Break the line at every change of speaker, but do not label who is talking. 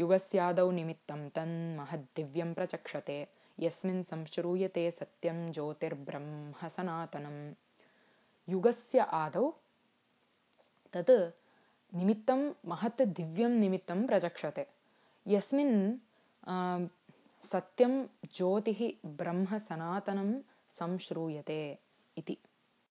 युगस्यादौ निमित्तं तन्महद्दिव्यं प्रचक्षते। यस्मिन् संश्रूयते सत्यं ज्योतिर्ब्रह्मसनातनं युगस्य आदौ तत् निमित्तं महत् दिव्यं निमित्तं प्रचक्षते। यस्मिन् सत्यं ज्योतिः ब्रह्मसनातनं संश्रूयते इति।